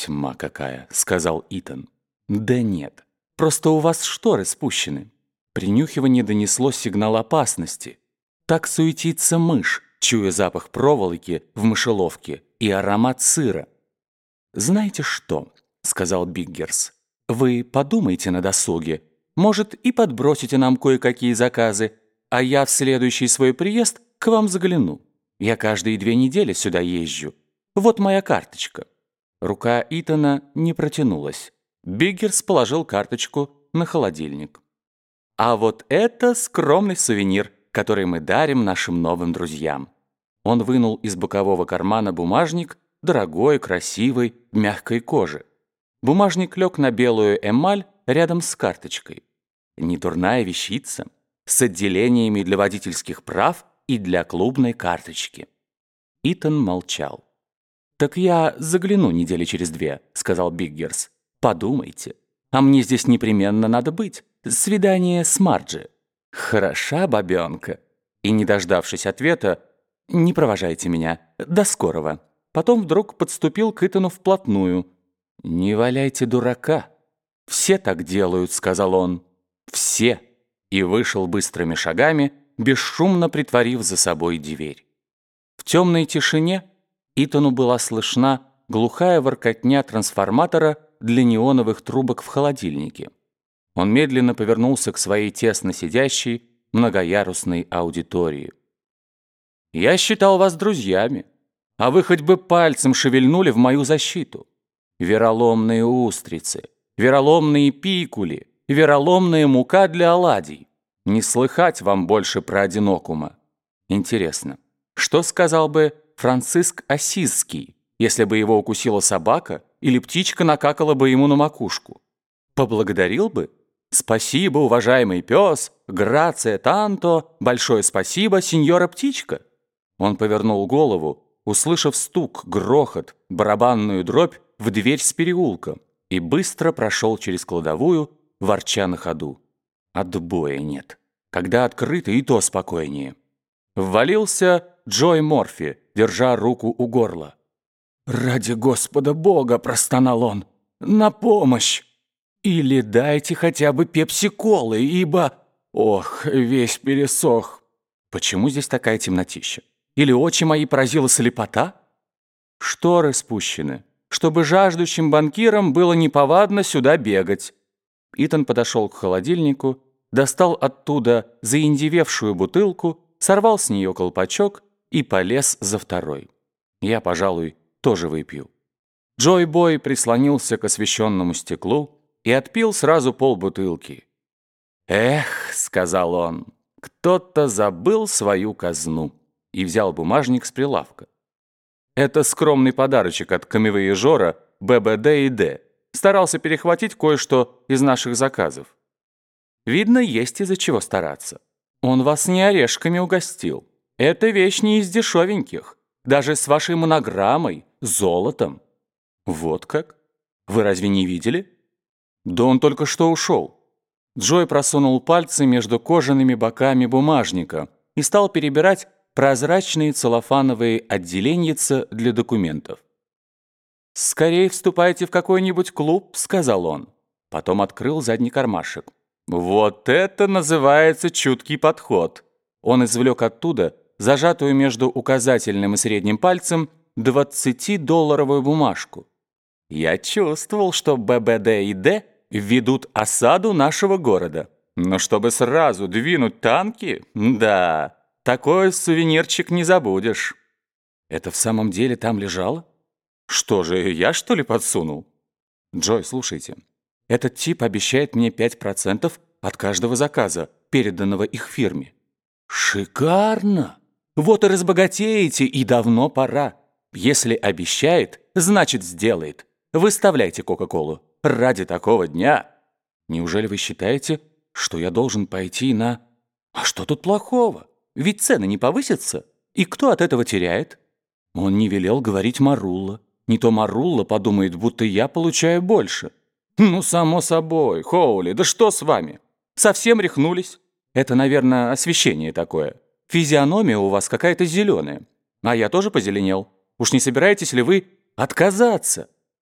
«Тьма какая», — сказал Итан. «Да нет, просто у вас шторы спущены». Принюхивание донесло сигнал опасности. Так суетится мышь, чуя запах проволоки в мышеловке и аромат сыра. «Знаете что?» — сказал Биггерс. «Вы подумайте на досуге. Может, и подбросите нам кое-какие заказы, а я в следующий свой приезд к вам загляну. Я каждые две недели сюда езжу. Вот моя карточка». Рука Итана не протянулась. Биггерс положил карточку на холодильник. «А вот это скромный сувенир, который мы дарим нашим новым друзьям». Он вынул из бокового кармана бумажник, дорогой, красивый, мягкой кожи. Бумажник лег на белую эмаль рядом с карточкой. Недурная вещица, с отделениями для водительских прав и для клубной карточки. Итан молчал. «Так я загляну недели через две», — сказал Биггерс. «Подумайте. А мне здесь непременно надо быть. Свидание с Марджи». «Хороша бабенка». И, не дождавшись ответа, «Не провожайте меня. До скорого». Потом вдруг подступил к Итану вплотную. «Не валяйте дурака. Все так делают», — сказал он. «Все». И вышел быстрыми шагами, бесшумно притворив за собой дверь. В темной тишине Итану была слышна глухая воркотня трансформатора для неоновых трубок в холодильнике. Он медленно повернулся к своей тесно сидящей многоярусной аудитории. «Я считал вас друзьями, а вы хоть бы пальцем шевельнули в мою защиту. Вероломные устрицы, вероломные пикули, вероломная мука для оладий. Не слыхать вам больше про одинокума. Интересно, что сказал бы Франциск Осизский, если бы его укусила собака или птичка накакала бы ему на макушку. Поблагодарил бы? Спасибо, уважаемый пес, грация танто, большое спасибо, сеньора птичка. Он повернул голову, услышав стук, грохот, барабанную дробь в дверь с переулка и быстро прошел через кладовую, ворча на ходу. Отбоя нет. Когда открыто, и то спокойнее. Ввалился Джой Морфи, держа руку у горла. «Ради Господа Бога!» – простонал он. «На помощь! Или дайте хотя бы пепси-колы, ибо... Ох, весь пересох!» «Почему здесь такая темнотища? Или очи мои поразила слепота?» «Шторы спущены, чтобы жаждущим банкирам было неповадно сюда бегать». Итан подошел к холодильнику, достал оттуда заиндевевшую бутылку, сорвал с нее колпачок и полез за второй. Я, пожалуй, тоже выпью. Джой Бой прислонился к освещенному стеклу и отпил сразу полбутылки. «Эх», — сказал он, — «кто-то забыл свою казну» и взял бумажник с прилавка. Это скромный подарочек от камевояжора ББД и Д. Старался перехватить кое-что из наших заказов. Видно, есть из-за чего стараться. Он вас не орешками угостил. Эта вещь не из дешевеньких. Даже с вашей монограммой, золотом. Вот как? Вы разве не видели? Да он только что ушел. Джой просунул пальцы между кожаными боками бумажника и стал перебирать прозрачные целлофановые отделеньица для документов. «Скорее вступайте в какой-нибудь клуб», — сказал он. Потом открыл задний кармашек. «Вот это называется чуткий подход!» Он извлек оттуда зажатую между указательным и средним пальцем 20-долларовую бумажку. Я чувствовал, что ББД и Д ведут осаду нашего города. Но чтобы сразу двинуть танки, да, такой сувенирчик не забудешь. Это в самом деле там лежало? Что же, я что ли подсунул? Джой, слушайте, этот тип обещает мне 5% от каждого заказа, переданного их фирме. Шикарно! Вот и разбогатеете, и давно пора. Если обещает, значит сделает. Выставляйте Кока-Колу. Ради такого дня. Неужели вы считаете, что я должен пойти на... А что тут плохого? Ведь цены не повысятся. И кто от этого теряет? Он не велел говорить Марулла. Не то Марулла подумает, будто я получаю больше. Ну, само собой, Хоули, да что с вами? Совсем рехнулись? Это, наверное, освещение такое. Физиономия у вас какая-то зеленая. А я тоже позеленел. Уж не собираетесь ли вы отказаться?